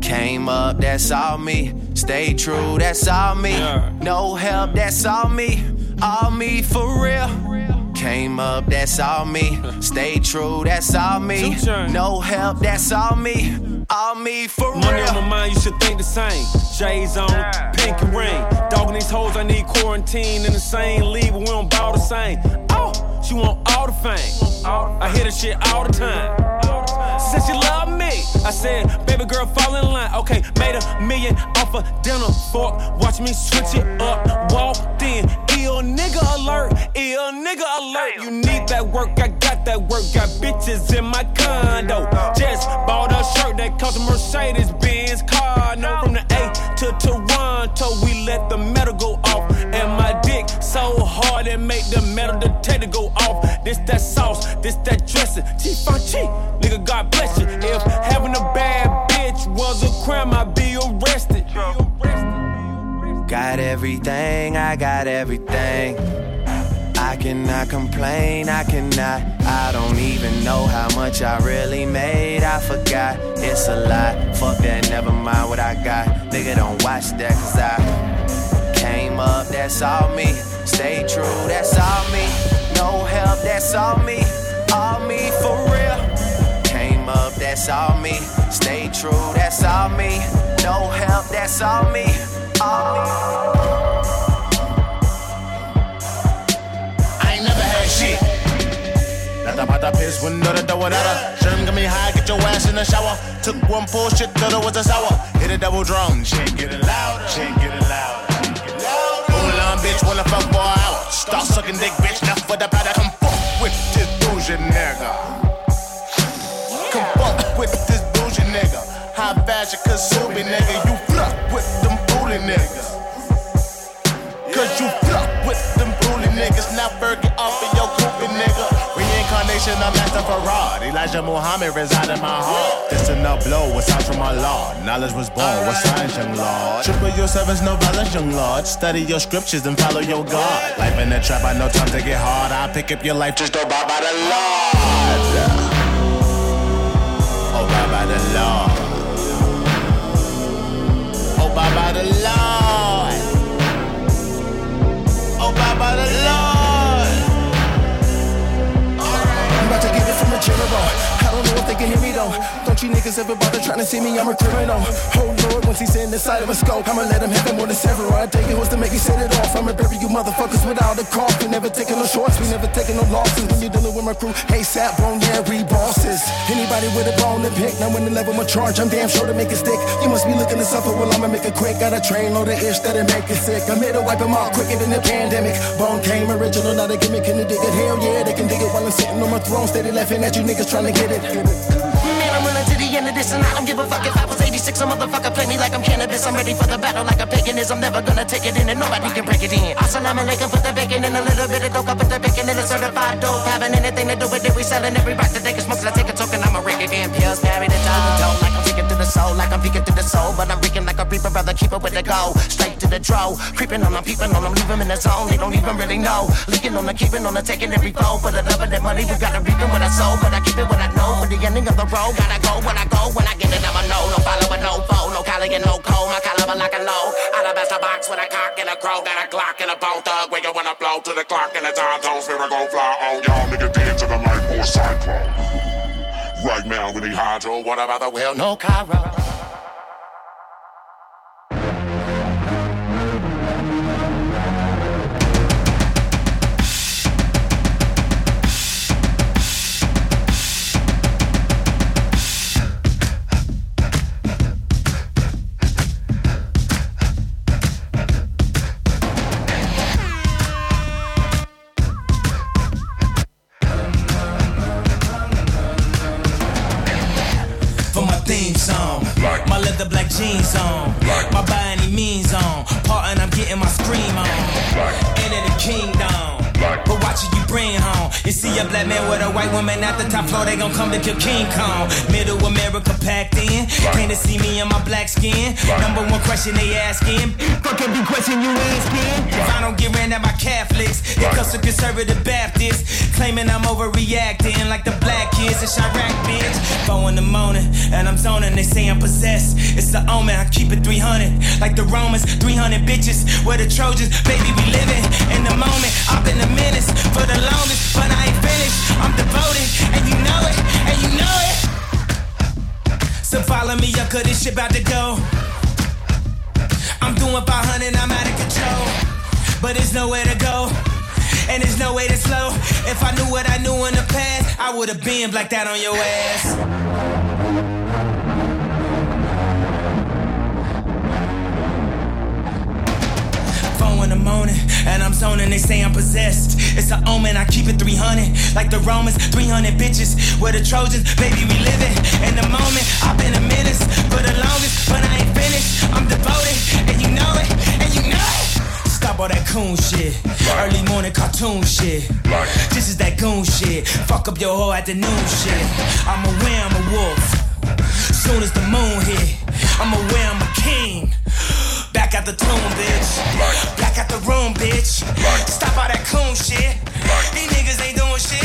came up, that's all me. Stay true, that's all me. No help, that's all me. All me for real. Came up, that's all me. Stay true, that's all me. No help, that's all me. All me for real. Money on my mind, you should think the same. J's on, pink and ring. Dogging these hoes, I need quarantine in the same league, but we don't ball the same. Oh, she want all the fame. I hear the shit all the time. Said she love me. I said, baby girl, fall in line. Okay, made a million off a dinner fork. Watch me switch it up. Walked in, ill nigga alert, ill nigga alert. You need that work, I got that work. Got bitches in my condo. Just bought a shirt that cost a Mercedes Benz car. No, from the A to Toronto, we let the metal go off. And my dick so hard it make the metal detector go off. This that sauce, this that dressing. Chief on cheap, nigga, God bless you. If having a bad bitch was a crime, I'd be arrested. Got everything, I got everything. I cannot complain, I cannot. I don't even know how much I really made. I forgot, it's a lie. Fuck that, never mind what I got. Nigga, don't watch that, cause I came up, that's all me. Stay true, that's all me. No help, that's all me. All me for real. Came up, that's all me. Stay true, that's all me. No help, that's all me. All me. Nothing about the piss window to throw it at her. Sherm got me high, get your ass in the shower. Took one pull, shit, thought it was a sour. Hit a double drum, shit getting louder, shit getting louder. Hold on, bitch, wanna fuck for an hour. Sucking dick, bitch, enough for the powder. Come fuck with this bougie nigga. Come fuck with this bougie nigga. High fashion, Kasubi nigga. You fuck with them booty niggas. Cause you fuck with them booty niggas. Now Fergie Of Master Farad. Elijah Muhammad reside in my heart. This in the blow, what's out from my law. Knowledge was born, what signs, young lord. Triple your sevens, no violence, young lord. Study your scriptures and follow your God. Life in the trap, I know time to get hard. I pick up your life, just don't buy by the Lord. Oh, buy by the Lord. Oh, by the Lord. Oh, by the Lord. Oh, general. Know if they can hear me though. Don't you niggas ever bother trying to see me? I'm a criminal. Oh Lord, once he's in the side of a scope, I'ma let him have it more than several. I take it was to make me set it off. I'ma bury you motherfuckers without a cough. We never taking no shorts, we never taking no losses. When you're dealing with my crew, hey sap, bone, yeah, we bosses. Anybody with a bone to pick, now when the level my charge, I'm damn sure to make it stick. You must be looking to suffer, well I'ma make it quick. Got a train load of ish that'll make it sick. I'm here to wipe them out quicker than the pandemic. Bone came original, not a gimmick. Can you dig it? Hell yeah, they can dig it while I'm sitting on my throne, steady laughing at you niggas trying to get it. Man, I'm running to the end of this and I don't give a fuck if I was 86. A motherfucker play me like I'm cannabis. I'm ready for the battle like a paganism. Never gonna take it in and nobody can break it in. Assalamu alaikum, put the bacon in a little bit of dope. I put the bacon in a certified dope. Having anything to do with it, we selling every rock that they can smoke. So I take a token, I'm a Ricky again. Pills married and down the toe. Like I'm the soul, like I'm peeking to the soul. But I'm reeking like a reaper, brother. Keep it with the go. Straight to the draw. Creeping on them, peeping on them, leave them in the zone. They don't even really know. Leaking on the keeping on the taking every foe. For the love of that money, we gotta reap it with our soul. But I keep it when I know. For the ending of the road, gotta go when I go. When I get it, I'ma know. No follow no foe. No collar and no cold. My caliber like a low. Alabaster box with a cock and a crow. Got a Glock and a bone thug. Where you wanna blow to the clock and the time zone. Spirit gon' fly on y'all. Nigga dance to the light or cyclone. Right now, we need hydro. What about the well? No Cairo. Question they asking. Fuck every question you asking. If I don't get ran at by Catholics, it comes to conservative Baptists. Claiming I'm overreacting like the black kids in Chiraq, bitch. Four in the morning, and I'm zoning. They say I'm possessed. It's the omen, I keep it 300. Like the Romans, 300 bitches. Where the Trojans, baby, we living in the moment. I've been a menace for the longest, but I ain't finished. I'm devoted, and you know it, and you know it. So follow me up, cause this shit about to go. I'm doing 500, I'm out of control. But there's nowhere to go. And there's no way to slow. If I knew what I knew in the past, I would have been blacked out on your ass. In the morning, and I'm zoning. They say I'm possessed. It's an omen. I keep it 300, like the Romans. 300 bitches, where the Trojans, baby, we living in the moment. I've been a menace for the longest, but I ain't finished. I'm devoted, know it, and you know it. Stop all that coon shit. Early morning cartoon shit. This is that goon shit. Fuck up your whole afternoon shit. I'm aware I'm a wolf. Soon as the moon hit, I'm aware I'm a king. Back out the tomb, bitch. Back out the room, bitch. Stop all that coon shit. These niggas ain't doing shit.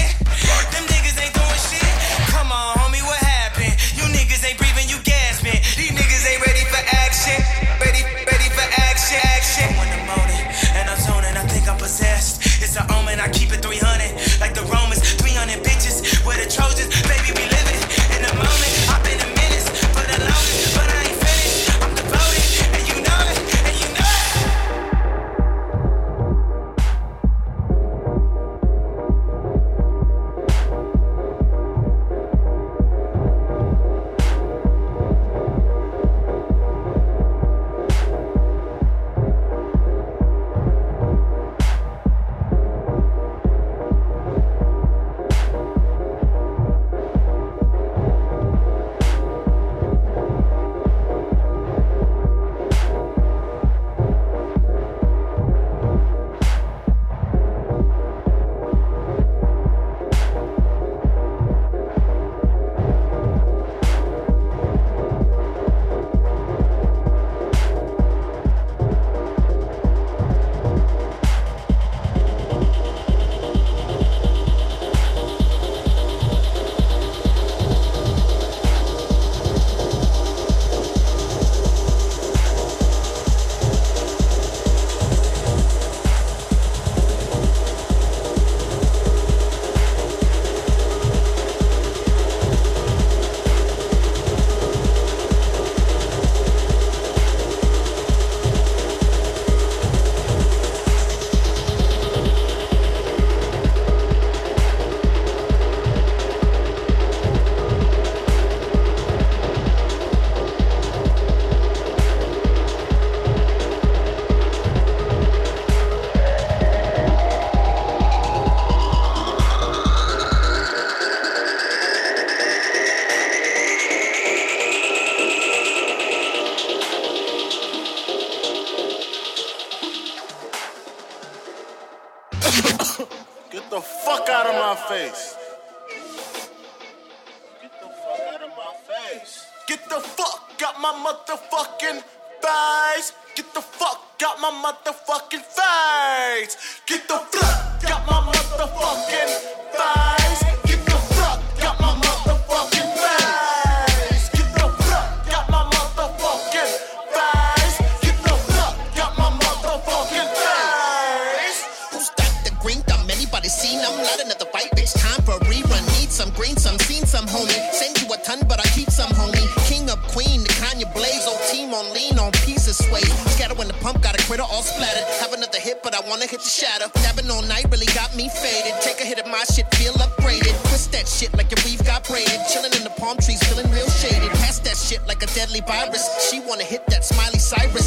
All splattered. Have another hit, but I wanna hit the shadow. Dabbing all night really got me faded. Take a hit of my shit, feel upgraded. Twist that shit like your weave got braided. Chilling in the palm trees, feeling real shaded. Pass that shit like a deadly virus. She wanna hit that smiley Cyrus.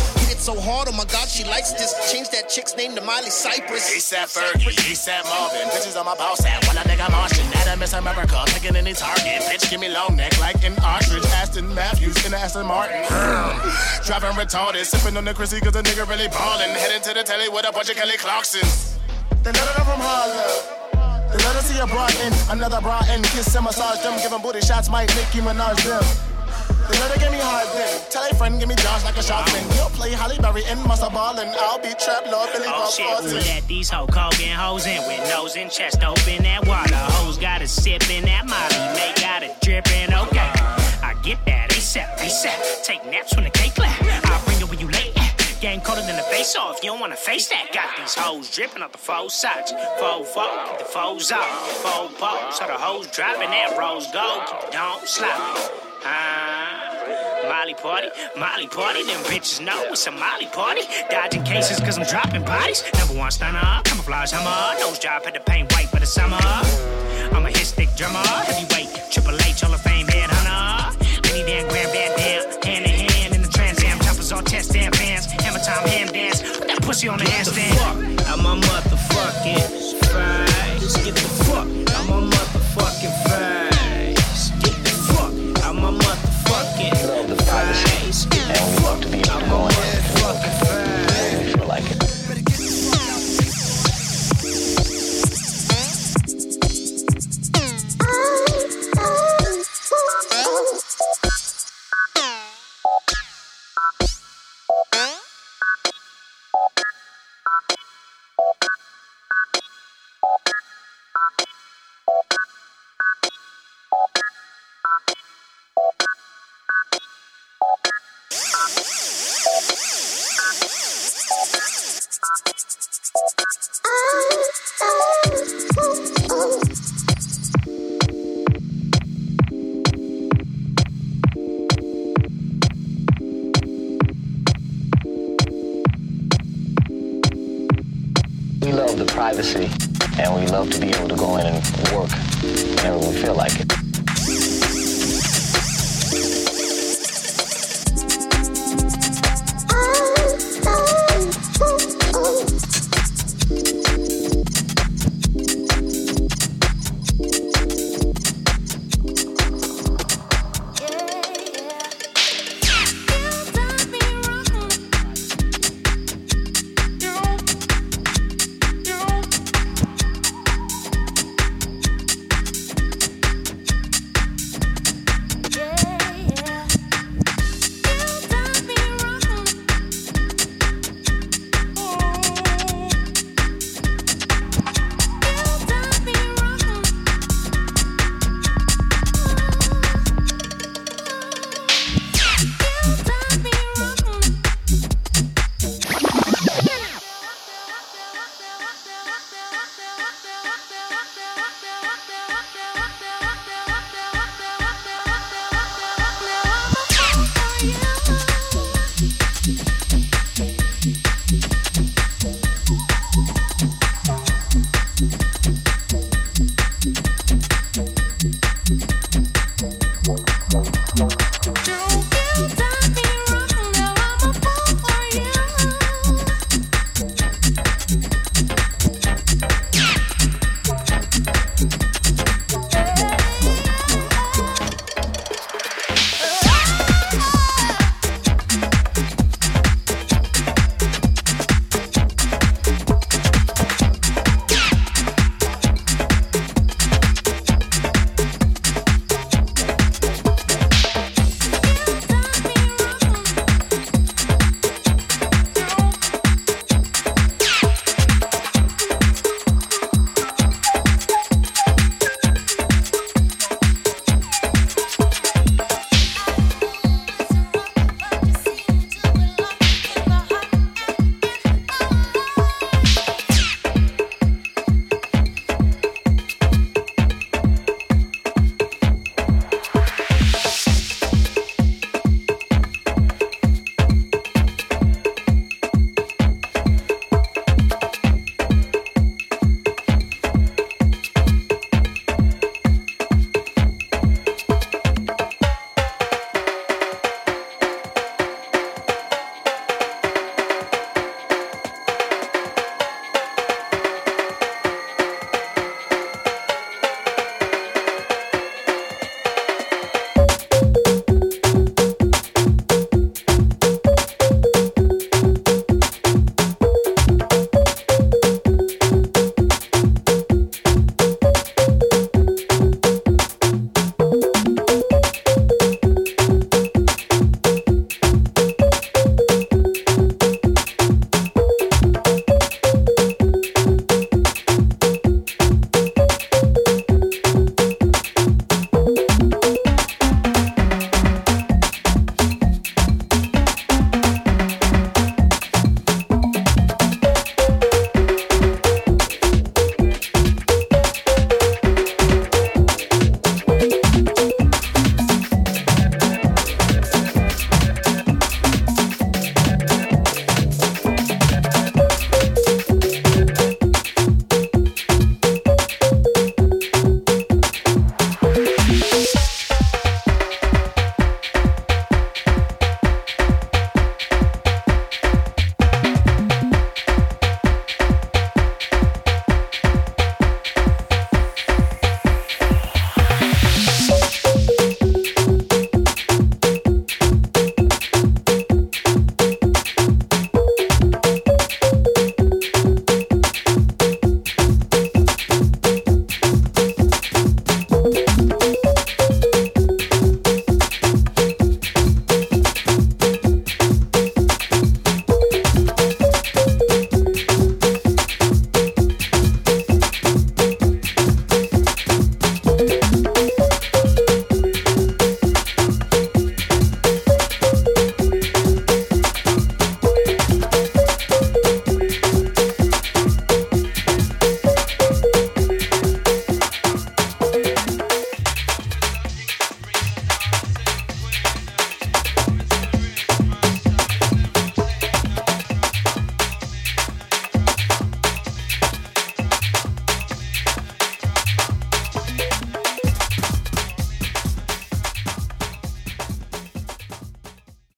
Hit it so hard, oh my god, she likes this. Change that chick's name to Miley Cypress. ASAP Fergie, ASAP Marvin, bitches on my boss app. When I nigga Martian, that I miss America, picking any target. Bitch, give me long neck like an ostrich. Aston Matthews in Aston Martin. Driving retarded, sipping on the Chrissy cause the nigga really ballin'. Heading to the telly with a bunch of Kelly Clarksons. The letter from Harlem. The letter see a brought in, another brought in. Kiss and massage them, giving booty shots might Nicki Minaj them. Letter give me hard then. Tell a friend, give me Josh like a shark fin. You'll play Halle Berry in Muscle Ball and I'll be Trap Lord Billy Oh shit, Foster. let these hoe Kogan hoes in with nose and chest open that water? Hoes got a sip in that molly, they got it dripping. Okay, I get that ASAP, ASAP. Take naps when the cake clap. Game colder than the face off. You don't wanna face that. Got these hoes dripping off the faux sides. Faux four, keep the foes off. Faux pole, so the hoes dropping that rose gold. Keep the sloppy. Ah. Molly party, Molly party, them bitches know it's a Molly party. Dodging cases cause I'm dropping bodies. Number one stunner, camouflage hammer. Nose job, had to paint white for the summer. I'm a hit stick drummer, heavyweight, pussy on the handstand. I'm a motherfucking face. Get the fuck. I'm a motherfucking face. Get the fuck. I'm a motherfucking face. Get the fuck. I'm a motherfucking face. Feel like it. We love the privacy and we love to be able to go in and work whenever we feel like it.